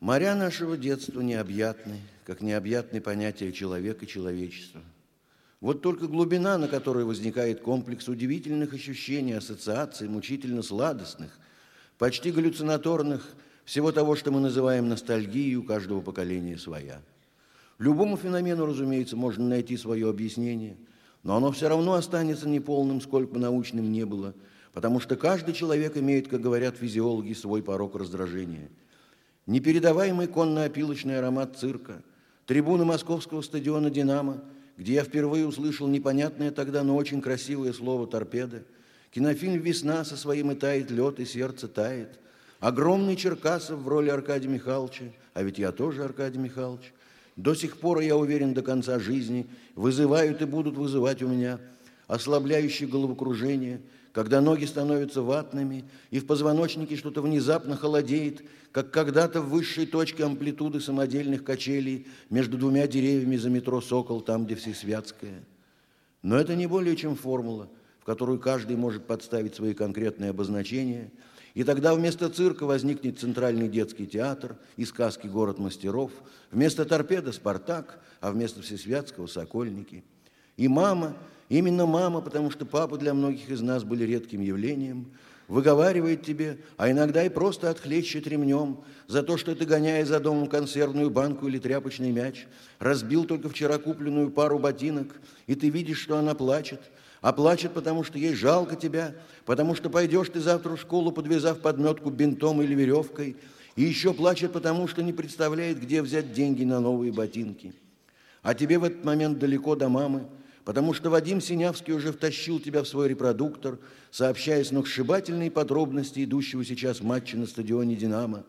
Моря нашего детства необъятны, как необъятны понятия человека и человечества. Вот только глубина, на которой возникает комплекс удивительных ощущений, ассоциаций, мучительно сладостных, почти галлюцинаторных, всего того, что мы называем ностальгией, у каждого поколения своя. Любому феномену, разумеется, можно найти свое объяснение, но оно все равно останется неполным, сколько бы научным не было, потому что каждый человек имеет, как говорят физиологи, свой порог раздражения. Непередаваемый конно-опилочный аромат цирка, трибуны московского стадиона «Динамо», где я впервые услышал непонятное тогда, но очень красивое слово «торпеда», кинофильм «Весна» со своим «И тает лед, и сердце тает», огромный Черкасов в роли Аркадия Михайловича, а ведь я тоже Аркадий Михайлович, до сих пор, я уверен, до конца жизни вызывают и будут вызывать у меня ослабляющее головокружение, когда ноги становятся ватными, и в позвоночнике что-то внезапно холодеет, как когда-то в высшей точке амплитуды самодельных качелей между двумя деревьями за метро «Сокол», там, где Всесвятская. Но это не более чем формула, в которую каждый может подставить свои конкретные обозначения, и тогда вместо цирка возникнет Центральный детский театр и сказки «Город мастеров», вместо торпеда «Спартак», а вместо Всесвятского «Сокольники». И мама, именно мама, потому что папа для многих из нас были редким явлением, выговаривает тебе, а иногда и просто отхлещет ремнем за то, что ты, гоняя за домом консервную банку или тряпочный мяч, разбил только вчера купленную пару ботинок, и ты видишь, что она плачет, а плачет, потому что ей жалко тебя, потому что пойдешь ты завтра в школу, подвязав подметку бинтом или веревкой, и еще плачет, потому что не представляет, где взять деньги на новые ботинки. А тебе в этот момент далеко до мамы, потому что Вадим Синявский уже втащил тебя в свой репродуктор, сообщая сногсшибательные подробности идущего сейчас матча на стадионе «Динамо».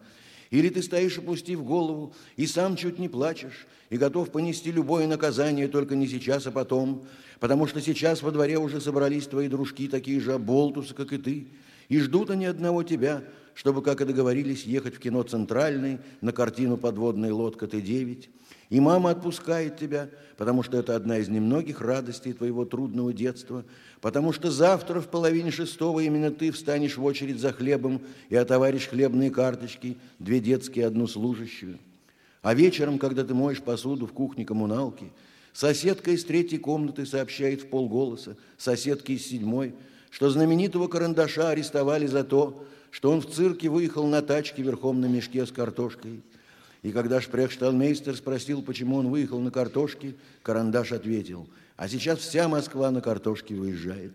Или ты стоишь, опустив голову, и сам чуть не плачешь, и готов понести любое наказание, только не сейчас, а потом, потому что сейчас во дворе уже собрались твои дружки, такие же оболтусы, как и ты, и ждут они одного тебя, чтобы, как и договорились, ехать в кино «Центральный» на картину «Подводная лодка Т-9». И мама отпускает тебя, потому что это одна из немногих радостей твоего трудного детства, потому что завтра в половине шестого именно ты встанешь в очередь за хлебом и отоваришь хлебные карточки, две детские, одну служащую. А вечером, когда ты моешь посуду в кухне коммуналки, соседка из третьей комнаты сообщает в полголоса, соседке из седьмой, что знаменитого карандаша арестовали за то, что он в цирке выехал на тачке верхом на мешке с картошкой – и когда шпрехшталмейстер спросил, почему он выехал на картошке, Карандаш ответил, а сейчас вся Москва на картошке выезжает.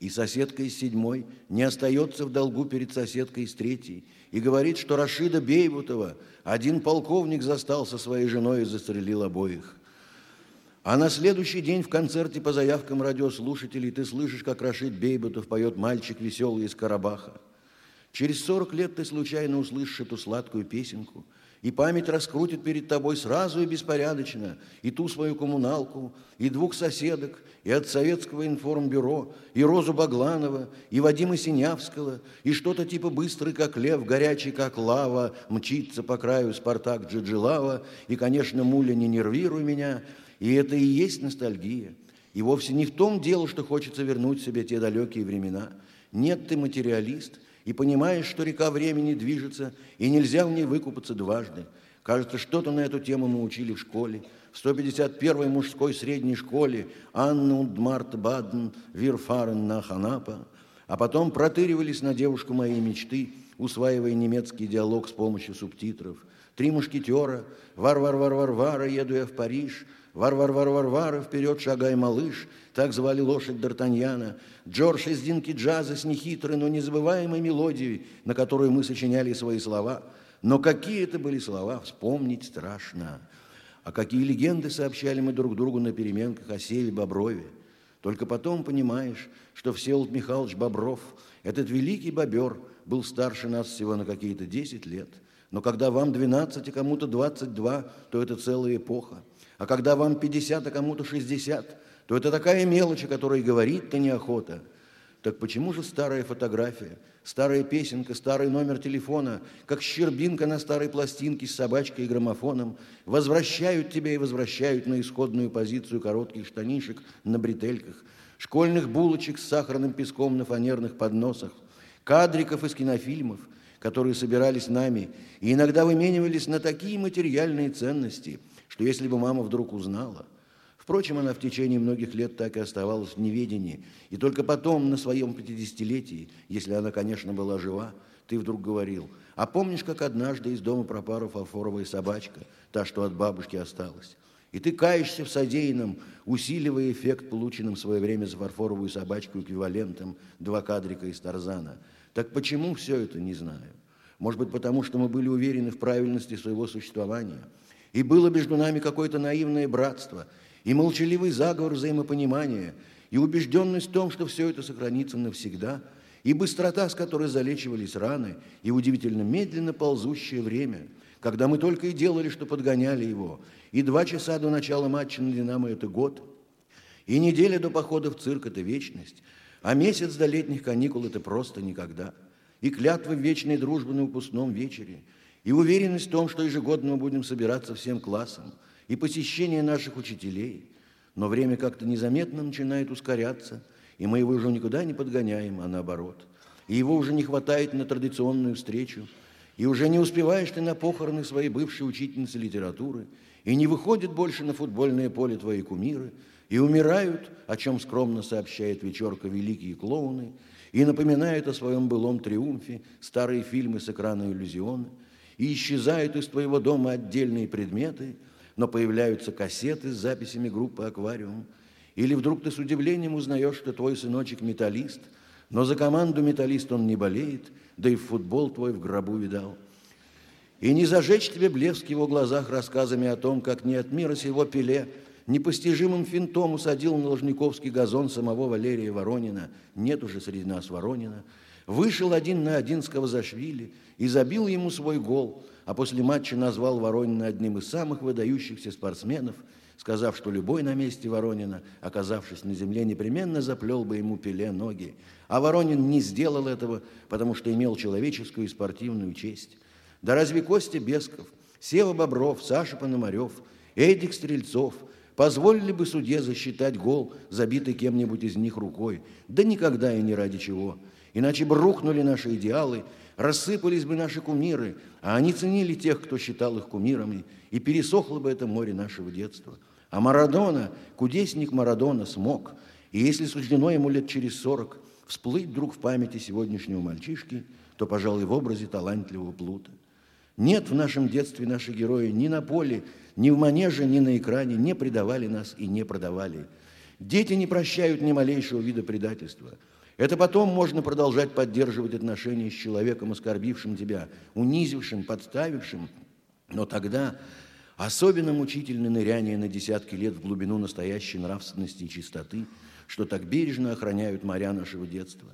И соседка из седьмой не остается в долгу перед соседкой из третьей и говорит, что Рашида Бейбутова один полковник застал со своей женой и застрелил обоих. А на следующий день в концерте по заявкам радиослушателей ты слышишь, как Рашид Бейбутов поет «Мальчик веселый из Карабаха». Через сорок лет ты случайно услышишь эту сладкую песенку, и память раскрутит перед тобой сразу и беспорядочно и ту свою коммуналку, и двух соседок, и от Советского информбюро, и Розу Багланова, и Вадима Синявского, и что-то типа быстрый, как лев, горячий, как лава, мчится по краю Спартак Джиджилава, и, конечно, муля, не нервируй меня, и это и есть ностальгия. И вовсе не в том дело, что хочется вернуть себе те далекие времена. Нет, ты материалист – и понимаешь, что река времени движется, и нельзя в ней выкупаться дважды. Кажется, что-то на эту тему мы учили в школе. В 151-й мужской средней школе Анну Дмарт Баден Вирфарен на Ханапа, а потом протыривались на девушку моей мечты, усваивая немецкий диалог с помощью субтитров. Три мушкетера, вар-вар-вар-вар-вара, еду я в Париж – Вар-вар-вар-вар-вар, вперед шагай, малыш, так звали лошадь Д'Артаньяна. Джордж из Динки джаза с нехитрой, но незабываемой мелодией, на которую мы сочиняли свои слова. Но какие это были слова, вспомнить страшно. А какие легенды сообщали мы друг другу на переменках о Севе Боброве. Только потом понимаешь, что Всеволод Михайлович Бобров, этот великий бобер, был старше нас всего на какие-то 10 лет. Но когда вам 12, а кому-то 22, то это целая эпоха. А когда вам 50, а кому-то 60, то это такая мелочь, о которой говорить-то неохота. Так почему же старая фотография, старая песенка, старый номер телефона, как щербинка на старой пластинке с собачкой и граммофоном, возвращают тебя и возвращают на исходную позицию коротких штанишек на бретельках, школьных булочек с сахарным песком на фанерных подносах, кадриков из кинофильмов – которые собирались нами и иногда выменивались на такие материальные ценности, что если бы мама вдруг узнала... Впрочем, она в течение многих лет так и оставалась в неведении, и только потом, на своем пятидесятилетии, если она, конечно, была жива, ты вдруг говорил, а помнишь, как однажды из дома пропала фарфоровая собачка, та, что от бабушки осталась? И ты каешься в содеянном, усиливая эффект, полученным в свое время за фарфоровую собачку эквивалентом два кадрика из Тарзана. Так почему все это, не знаю. Может быть, потому что мы были уверены в правильности своего существования. И было между нами какое-то наивное братство – и молчаливый заговор взаимопонимания, и убежденность в том, что все это сохранится навсегда, и быстрота, с которой залечивались раны, и удивительно медленно ползущее время, когда мы только и делали, что подгоняли его, и два часа до начала матча на «Динамо» – это год, и неделя до похода в цирк – это вечность, а месяц до летних каникул – это просто никогда, и клятвы вечной дружбы на выпускном вечере, и уверенность в том, что ежегодно мы будем собираться всем классом – и посещение наших учителей, но время как-то незаметно начинает ускоряться, и мы его уже никуда не подгоняем, а наоборот. И его уже не хватает на традиционную встречу, и уже не успеваешь ты на похороны своей бывшей учительницы литературы, и не выходит больше на футбольное поле твои кумиры, и умирают, о чем скромно сообщает вечерка великие клоуны, и напоминают о своем былом триумфе старые фильмы с экрана иллюзиона, и исчезают из твоего дома отдельные предметы – но появляются кассеты с записями группы «Аквариум». Или вдруг ты с удивлением узнаешь, что твой сыночек металлист, но за команду металлист он не болеет, да и в футбол твой в гробу видал. И не зажечь тебе блеск в его глазах рассказами о том, как не от мира сего Пеле непостижимым финтом усадил на Ложниковский газон самого Валерия Воронина, нет уже среди нас Воронина, вышел один на один с Кавазашвили и забил ему свой гол – а после матча назвал Воронина одним из самых выдающихся спортсменов, сказав, что любой на месте Воронина, оказавшись на земле, непременно заплел бы ему пеле ноги. А Воронин не сделал этого, потому что имел человеческую и спортивную честь. Да разве Костя Бесков, Сева Бобров, Саша Пономарев, Эдик Стрельцов позволили бы судье засчитать гол, забитый кем-нибудь из них рукой? Да никогда и ни ради чего. Иначе бы рухнули наши идеалы, рассыпались бы наши кумиры, а они ценили тех, кто считал их кумирами, и пересохло бы это море нашего детства. А Марадона, кудесник Марадона смог, и если суждено ему лет через сорок всплыть вдруг в памяти сегодняшнего мальчишки, то, пожалуй, в образе талантливого плута. Нет в нашем детстве наши герои ни на поле, ни в манеже, ни на экране не предавали нас и не продавали. Дети не прощают ни малейшего вида предательства – это потом можно продолжать поддерживать отношения с человеком, оскорбившим тебя, унизившим, подставившим. Но тогда особенно мучительно ныряние на десятки лет в глубину настоящей нравственности и чистоты, что так бережно охраняют моря нашего детства.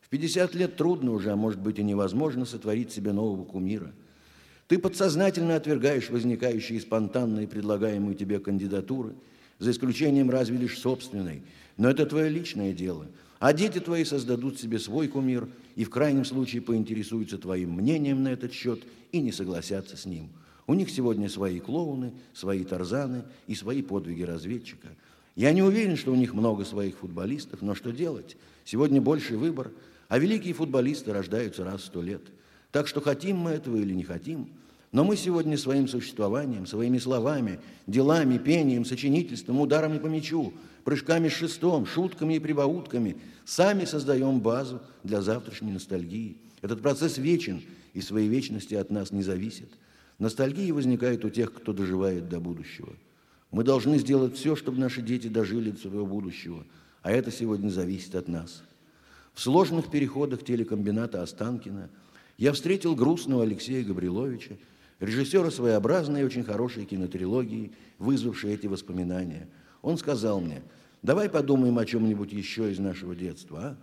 В 50 лет трудно уже, а может быть и невозможно сотворить себе нового кумира. Ты подсознательно отвергаешь возникающие спонтанные предлагаемые тебе кандидатуры, за исключением разве лишь собственной. Но это твое личное дело – а дети твои создадут себе свой кумир и в крайнем случае поинтересуются твоим мнением на этот счет и не согласятся с ним. У них сегодня свои клоуны, свои тарзаны и свои подвиги разведчика. Я не уверен, что у них много своих футболистов, но что делать? Сегодня больший выбор, а великие футболисты рождаются раз в сто лет. Так что хотим мы этого или не хотим, но мы сегодня своим существованием, своими словами, делами, пением, сочинительством, ударами по мячу – прыжками с шестом, шутками и прибаутками сами создаем базу для завтрашней ностальгии. Этот процесс вечен и своей вечности от нас не зависит. Ностальгия возникает у тех, кто доживает до будущего. Мы должны сделать все, чтобы наши дети дожили до своего будущего, а это сегодня зависит от нас. В сложных переходах телекомбината Останкина я встретил грустного Алексея Габриловича, режиссера своеобразной и очень хорошей кинотрилогии, вызвавшей эти воспоминания – он сказал мне, давай подумаем о чем-нибудь еще из нашего детства, а?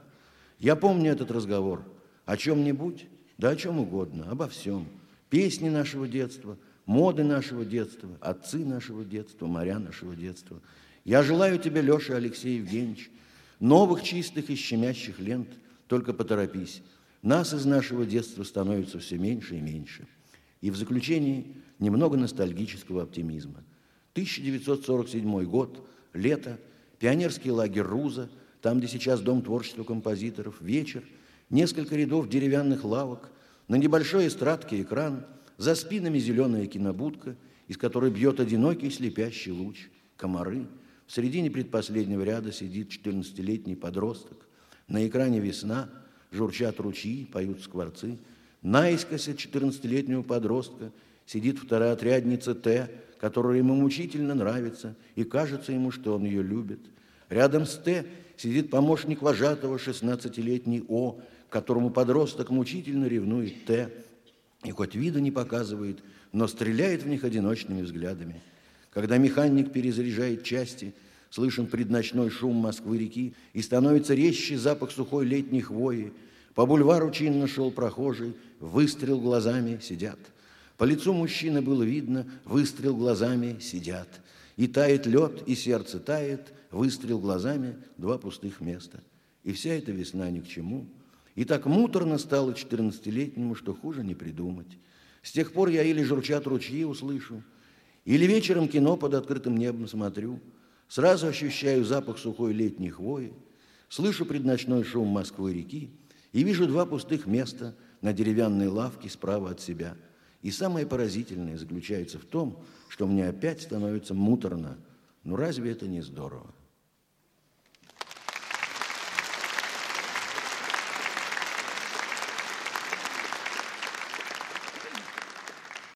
Я помню этот разговор. О чем-нибудь? Да о чем угодно, обо всем. Песни нашего детства, моды нашего детства, отцы нашего детства, моря нашего детства. Я желаю тебе, Леша Алексей Евгеньевич, новых чистых и щемящих лент, только поторопись. Нас из нашего детства становится все меньше и меньше. И в заключении немного ностальгического оптимизма – 1947 год, лето, пионерский лагерь Руза, там, где сейчас Дом творчества композиторов, вечер, несколько рядов деревянных лавок, На небольшой эстрадке экран, за спинами зеленая кинобудка, из которой бьет одинокий слепящий луч. Комары. В середине предпоследнего ряда сидит 14-летний подросток. На экране весна, журчат ручьи, поют скворцы. Наискось от 14-летнего подростка сидит второотрядница Т, которая ему мучительно нравится, и кажется ему, что он ее любит. Рядом с Т сидит помощник вожатого, 16-летний О, которому подросток мучительно ревнует Т, и хоть вида не показывает, но стреляет в них одиночными взглядами. Когда механик перезаряжает части, слышен предночной шум Москвы-реки, и становится резче запах сухой летней хвои. По бульвару чинно шел прохожий, выстрел глазами, сидят. По лицу мужчины было видно, выстрел глазами, сидят. И тает лед, и сердце тает, выстрел глазами, два пустых места. И вся эта весна ни к чему – и так муторно стало четырнадцатилетнему, что хуже не придумать. С тех пор я или журчат ручьи услышу, или вечером кино под открытым небом смотрю, сразу ощущаю запах сухой летней хвои, слышу предночной шум Москвы-реки и вижу два пустых места на деревянной лавке справа от себя. И самое поразительное заключается в том, что мне опять становится муторно. Ну разве это не здорово?